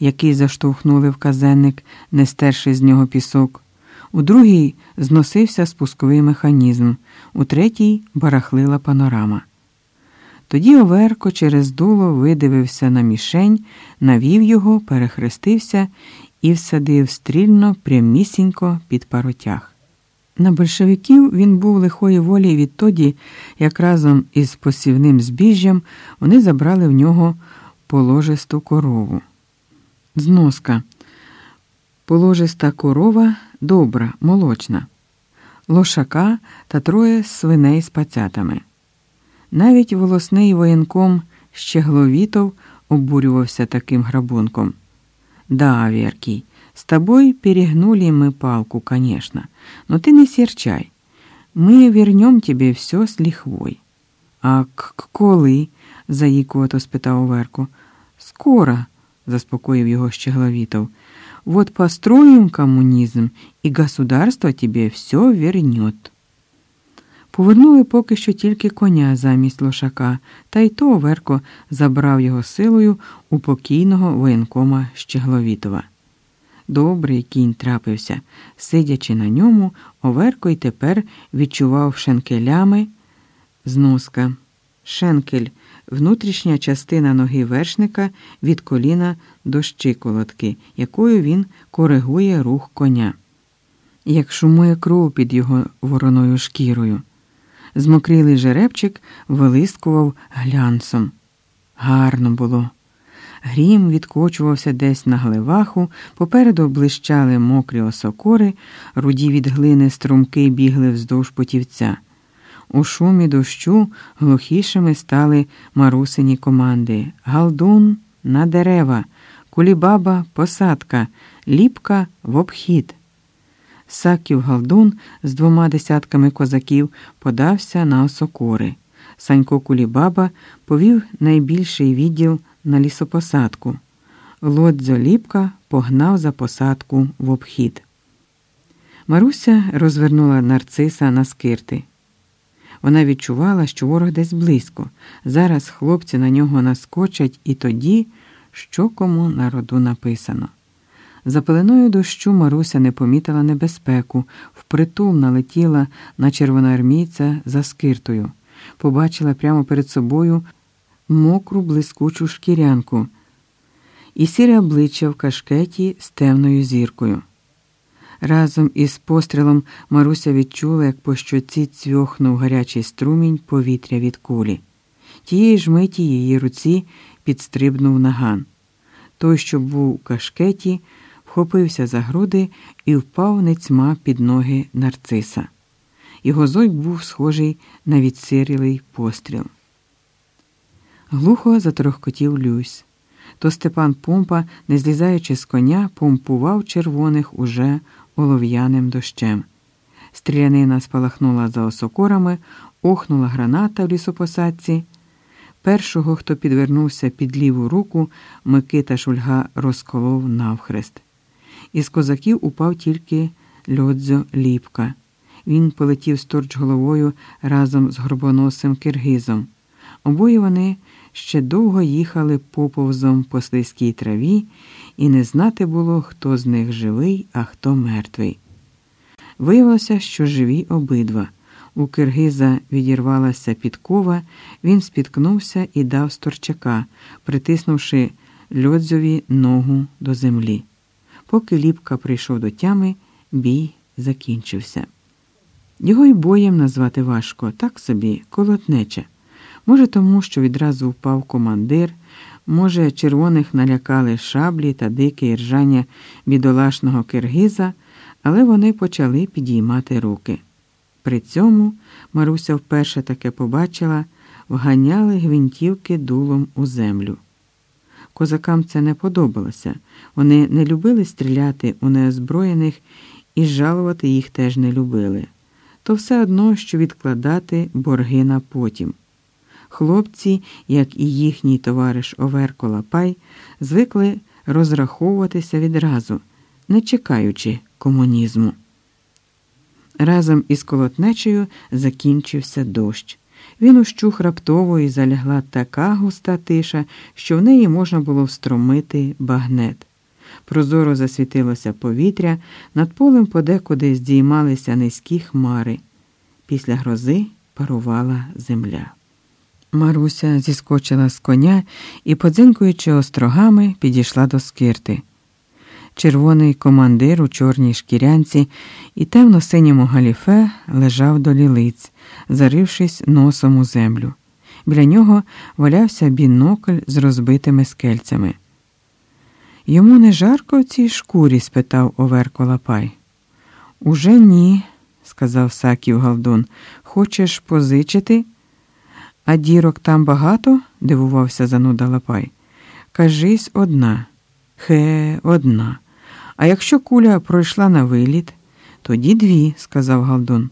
який заштовхнули в казенник, не стерши з нього пісок. У другій зносився спусковий механізм, у третій барахлила панорама. Тоді Оверко через дуло видивився на мішень, навів його, перехрестився і всадив стрільно прямісінько під паротяг. На большевиків він був лихої волі відтоді, як разом із посівним збіжжям вони забрали в нього положисту корову. Зноска. Положиста корова добра, молочна, лошака та троє свиней з пацятами. Навіть волосний воєнком Щегловітов обурювався таким грабунком. Да, Веркий, с тобой перегнули мы палку, конечно, но ты не серчай. Мы вернем тебе все с лихвой. А к коли? заїкувато спитав Верку. Скоро, заспокоїв його Щегловітов. Вот построим коммунизм, и государство тебе все вернет. Повернули поки що тільки коня замість лошака, та й то Оверко забрав його силою у покійного воєнкома Щегловітова. Добрий кінь трапився. Сидячи на ньому, Оверко й тепер відчував шенкелями зноска. Шенкель внутрішня частина ноги вершника від коліна до щиколотки, якою він коригує рух коня. Як шумує кров під його вороною шкірою. Змокрілий жеребчик вилискував глянцом. Гарно було. Грім відкочувався десь на глеваху, попереду блищали мокрі осокори, руді від глини струмки бігли вздовж путівця. У шумі дощу глухішими стали марусині команди Галдун на дерева, кулібаба посадка, ліпка в обхід. Саків Галдун з двома десятками козаків подався на осокори. Санько Кулібаба повів найбільший відділ на лісопосадку. Лодзьо Ліпка погнав за посадку в обхід. Маруся розвернула нарциса на скирти. Вона відчувала, що ворог десь близько. Зараз хлопці на нього наскочать і тоді, що кому на роду написано. За пеленою дощу Маруся не помітила небезпеку, впритул налетіла на червоноармійця за скиртою, побачила прямо перед собою мокру блискучу шкірянку і сіре обличчя в кашкеті з темною зіркою. Разом із пострілом Маруся відчула, як по щоці цьохнув гарячий струмінь повітря від кулі. Тієї ж миті її руці підстрибнув наган. Той, що був у кашкеті, вхопився за груди і впав нецьма під ноги нарциса. Його зойк був схожий на відсирілий постріл. Глухо заторохкотів Люсь. То Степан Помпа, не злізаючи з коня, помпував червоних уже олов'яним дощем. Стрілянина спалахнула за осокорами, охнула граната в лісопосадці. Першого, хто підвернувся під ліву руку, Микита Шульга розколов навхрест. Із козаків упав тільки льодзьо ліпка. Він полетів сторч головою разом з горбоносим киргизом. Обоє вони ще довго їхали поповзом по слизькій траві, і не знати було, хто з них живий, а хто мертвий. Виявилося, що живі обидва. У Киргиза відірвалася підкова, він спіткнувся і дав сторчака, притиснувши льодзові ногу до землі. Поки Ліпка прийшов до тями, бій закінчився. Його й боєм назвати важко, так собі, колотнеча. Може, тому, що відразу впав командир, може, червоних налякали шаблі та дике іржання бідолашного киргиза, але вони почали підіймати руки. При цьому Маруся вперше таке побачила, вганяли гвинтівки дулом у землю. Козакам це не подобалося. Вони не любили стріляти у неозброєних і жалувати їх теж не любили. То все одно, що відкладати борги на потім. Хлопці, як і їхній товариш Оверко Лапай, звикли розраховуватися відразу, не чекаючи комунізму. Разом із колотнечею закінчився дощ. Він ущух раптово і залягла така густа тиша, що в неї можна було встромити багнет. Прозоро засвітилося повітря, над полем подекуди здіймалися низькі хмари. Після грози парувала земля. Маруся зіскочила з коня і, подзинкуючи острогами, підійшла до скирти. Червоний командир у чорній шкірянці і темно-синьому галіфе лежав до лілиць, зарившись носом у землю. Біля нього валявся бінокль з розбитими скельцями. Йому не жарко в цій шкурі? спитав Оверко Лапай. Уже ні, сказав Саків Галдун. Хочеш позичити? А дірок там багато? дивувався зануда Лапай. Кажись одна. Хе, одна. А якщо куля пройшла на виліт, тоді дві, сказав Галдун.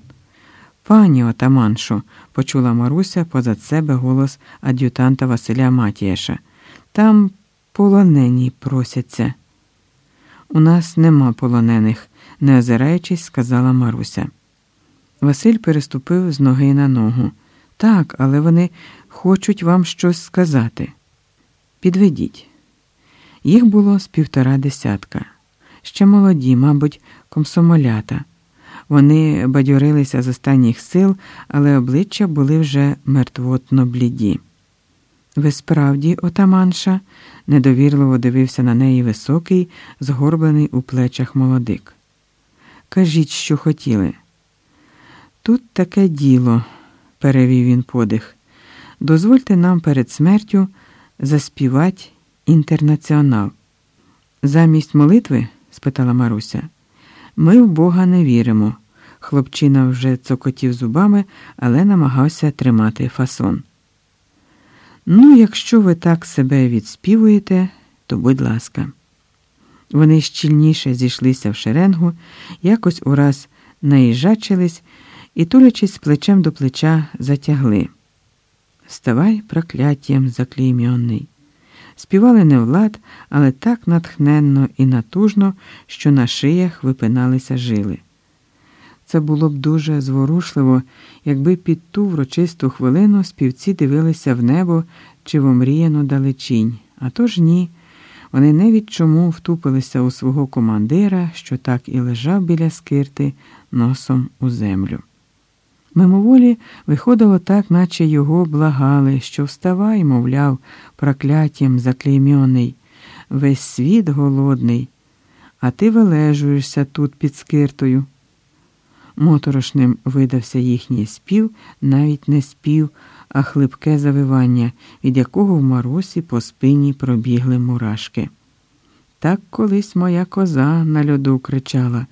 Пані отаманшо, почула Маруся позад себе голос ад'ютанта Василя Матієша. Там полонені просяться. У нас нема полонених, не озираючись, сказала Маруся. Василь переступив з ноги на ногу. Так, але вони хочуть вам щось сказати. Підведіть. Їх було з півтора десятка. Ще молоді, мабуть, комсомолята. Вони бадьорилися з останніх сил, але обличчя були вже мертвотно бліді. Ви справді, отаманша, недовірливо дивився на неї високий, згорблений у плечах молодик. Кажіть, що хотіли. Тут таке діло, перевів він подих. Дозвольте нам перед смертю заспівати інтернаціонал. Замість молитви? спитала Маруся. Ми в Бога не віримо. Хлопчина вже цокотів зубами, але намагався тримати фасон. Ну, якщо ви так себе відспівуєте, то будь ласка. Вони щільніше зійшлися в шеренгу, якось ураз наїжачились і, тулячись плечем до плеча, затягли. Вставай, прокляттям заклеймьонний. Співали не влад, але так натхненно і натужно, що на шиях випиналися жили. Це було б дуже зворушливо, якби під ту врочисту хвилину співці дивилися в небо чи в омріяну далечінь. А то ж ні. Вони не від чому втупилися у свого командира, що так і лежав біля скирти носом у землю. Мимоволі виходило так, наче його благали, що вставай, мовляв, прокляттям заклеймьоний, весь світ голодний, а ти вилежуєшся тут під скиртою. Моторошним видався їхній спів, навіть не спів, а хлипке завивання, від якого в Марусі по спині пробігли мурашки. Так колись моя коза на льоду кричала.